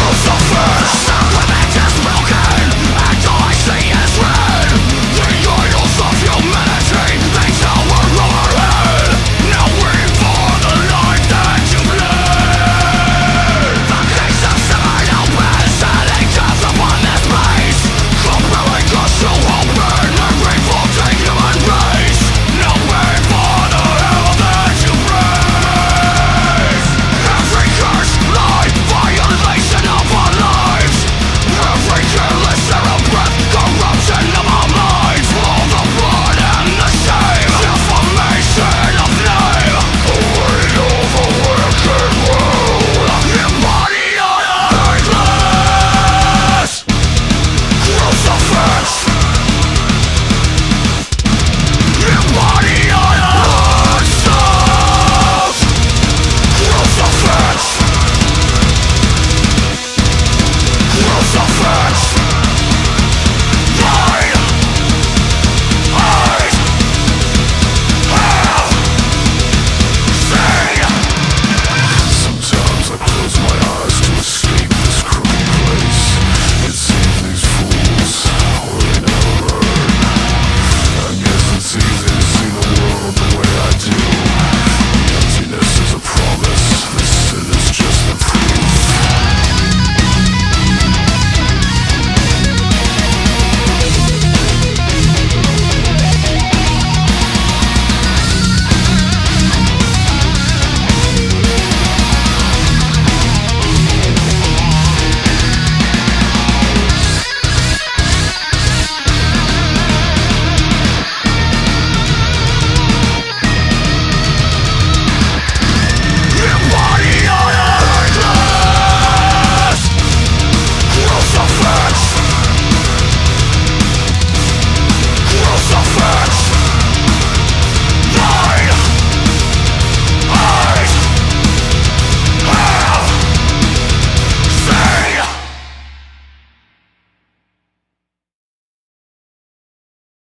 will suffer